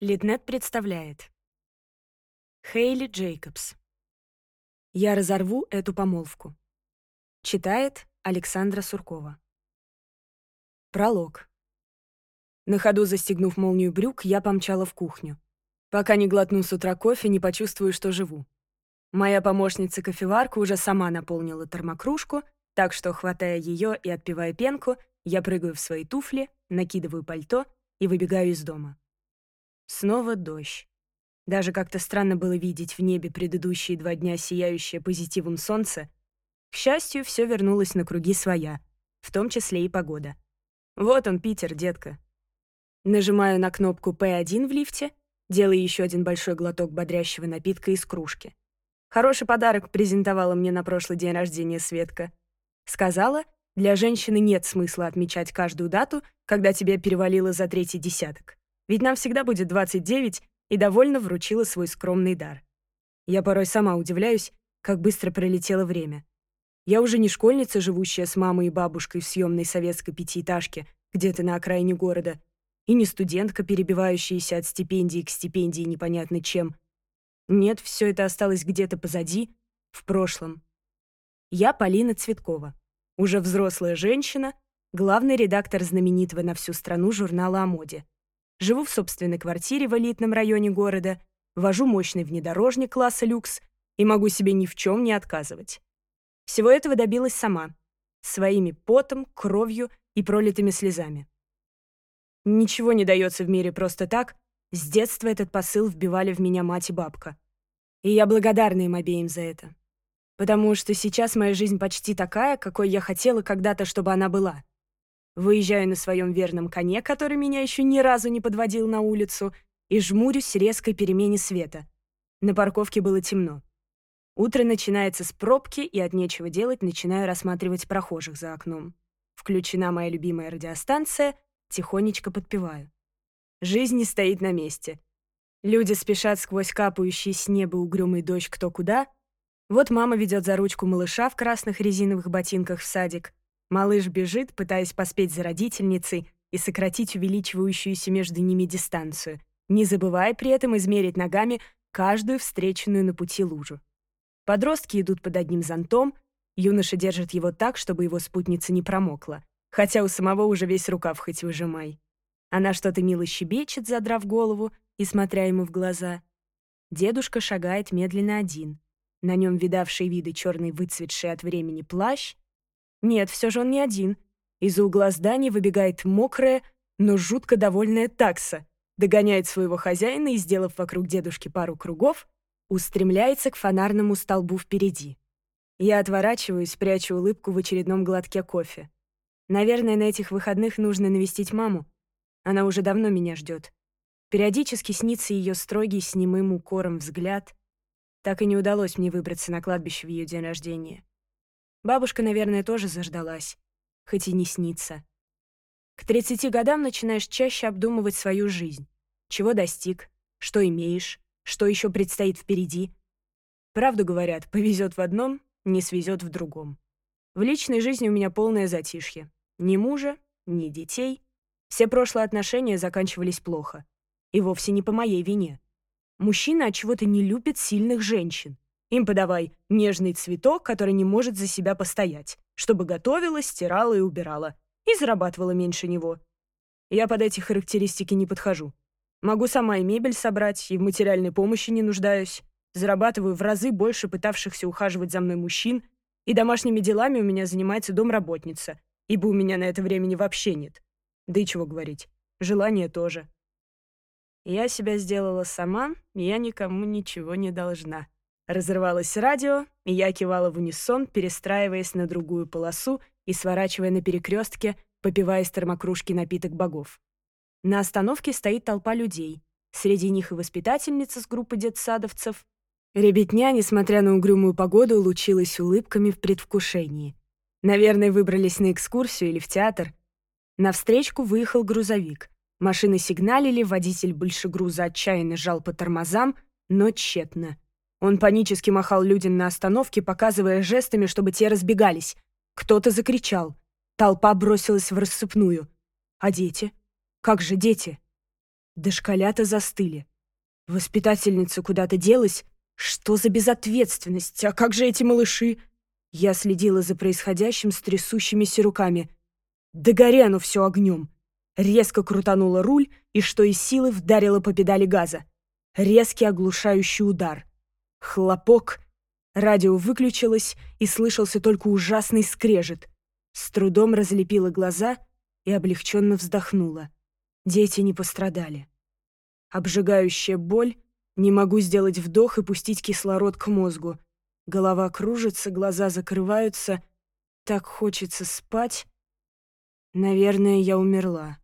Лиднет представляет. Хейли Джейкобс. «Я разорву эту помолвку». Читает Александра Суркова. Пролог. На ходу застегнув молнию брюк, я помчала в кухню. Пока не глотну с утра кофе, не почувствую, что живу. Моя помощница-кофеварка уже сама наполнила термокружку, так что, хватая ее и отпивая пенку, я прыгаю в свои туфли, накидываю пальто и выбегаю из дома. Снова дождь. Даже как-то странно было видеть в небе предыдущие два дня сияющее позитивом солнце. К счастью, все вернулось на круги своя, в том числе и погода. Вот он, Питер, детка. Нажимаю на кнопку P1 в лифте, делаю еще один большой глоток бодрящего напитка из кружки. Хороший подарок презентовала мне на прошлый день рождения Светка. Сказала, для женщины нет смысла отмечать каждую дату, когда тебя перевалило за третий десяток ведь нам всегда будет 29, и довольно вручила свой скромный дар. Я порой сама удивляюсь, как быстро пролетело время. Я уже не школьница, живущая с мамой и бабушкой в съемной советской пятиэтажке, где-то на окраине города, и не студентка, перебивающаяся от стипендии к стипендии непонятно чем. Нет, все это осталось где-то позади, в прошлом. Я Полина Цветкова, уже взрослая женщина, главный редактор знаменитого на всю страну журнала о моде — живу в собственной квартире в элитном районе города, вожу мощный внедорожник класса люкс и могу себе ни в чем не отказывать. Всего этого добилась сама, своими потом, кровью и пролитыми слезами. Ничего не дается в мире просто так, с детства этот посыл вбивали в меня мать и бабка. И я благодарна им обеим за это. Потому что сейчас моя жизнь почти такая, какой я хотела когда-то, чтобы она была — Выезжаю на своем верном коне, который меня еще ни разу не подводил на улицу, и жмурюсь резкой перемене света. На парковке было темно. Утро начинается с пробки, и от нечего делать начинаю рассматривать прохожих за окном. Включена моя любимая радиостанция, тихонечко подпеваю. Жизнь не стоит на месте. Люди спешат сквозь капающий с неба угрюмый дождь кто куда. Вот мама ведет за ручку малыша в красных резиновых ботинках в садик — Малыш бежит, пытаясь поспеть за родительницей и сократить увеличивающуюся между ними дистанцию, не забывая при этом измерить ногами каждую встреченную на пути лужу. Подростки идут под одним зонтом, юноша держит его так, чтобы его спутница не промокла, хотя у самого уже весь рукав хоть выжимай. Она что-то мило щебечет, задрав голову и смотря ему в глаза. Дедушка шагает медленно один. На нем видавшие виды черный выцветший от времени плащ — нет, все же он не один. Из-за угла здания выбегает мокрая, но жутко довольная такса, догоняет своего хозяина и, сделав вокруг дедушки пару кругов, устремляется к фонарному столбу впереди. Я отворачиваюсь, прячу улыбку в очередном глотке кофе. Наверное, на этих выходных нужно навестить маму. Она уже давно меня ждет. Периодически снится ее строгий с немым укором взгляд. Так и не удалось мне выбраться на кладбище в ее день рождения. Бабушка, наверное, тоже заждалась. Хоть и не снится. К 30 годам начинаешь чаще обдумывать свою жизнь. Чего достиг, что имеешь, что еще предстоит впереди. Правду говорят, повезет в одном, не свезет в другом. В личной жизни у меня полное затишье. Ни мужа, ни детей. Все прошлые отношения заканчивались плохо. И вовсе не по моей вине. Мужчина от чего-то не любит сильных женщин. Им подавай нежный цветок, который не может за себя постоять, чтобы готовила, стирала и убирала, и зарабатывала меньше него. Я под эти характеристики не подхожу. Могу сама и мебель собрать, и в материальной помощи не нуждаюсь. Зарабатываю в разы больше пытавшихся ухаживать за мной мужчин, и домашними делами у меня занимается домработница, ибо у меня на это времени вообще нет. Да и чего говорить, желание тоже. Я себя сделала сама, я никому ничего не должна. Разрывалось радио, и я кивала в унисон, перестраиваясь на другую полосу и сворачивая на перекрестке, попивая из термокружки напиток богов. На остановке стоит толпа людей. Среди них и воспитательница с группы детсадовцев. Ребятня, несмотря на угрюмую погоду, лучилась улыбками в предвкушении. Наверное, выбрались на экскурсию или в театр. Навстречку выехал грузовик. Машины сигналили, водитель большегруза отчаянно жал по тормозам, но тщетно — он панически махал людям на остановке, показывая жестами, чтобы те разбегались. Кто-то закричал. Толпа бросилась в рассыпную. А дети? Как же дети? Дошколята застыли. Воспитательница куда-то делась. Что за безответственность? А как же эти малыши? Я следила за происходящим с трясущимися руками. Да горе оно все огнем. Резко крутанула руль и, что из силы, вдарила по педали газа. Резкий оглушающий удар. Хлопок. Радио выключилось, и слышался только ужасный скрежет. С трудом разлепила глаза и облегченно вздохнула. Дети не пострадали. Обжигающая боль, не могу сделать вдох и пустить кислород к мозгу. Голова кружится, глаза закрываются. Так хочется спать. Наверное, я умерла.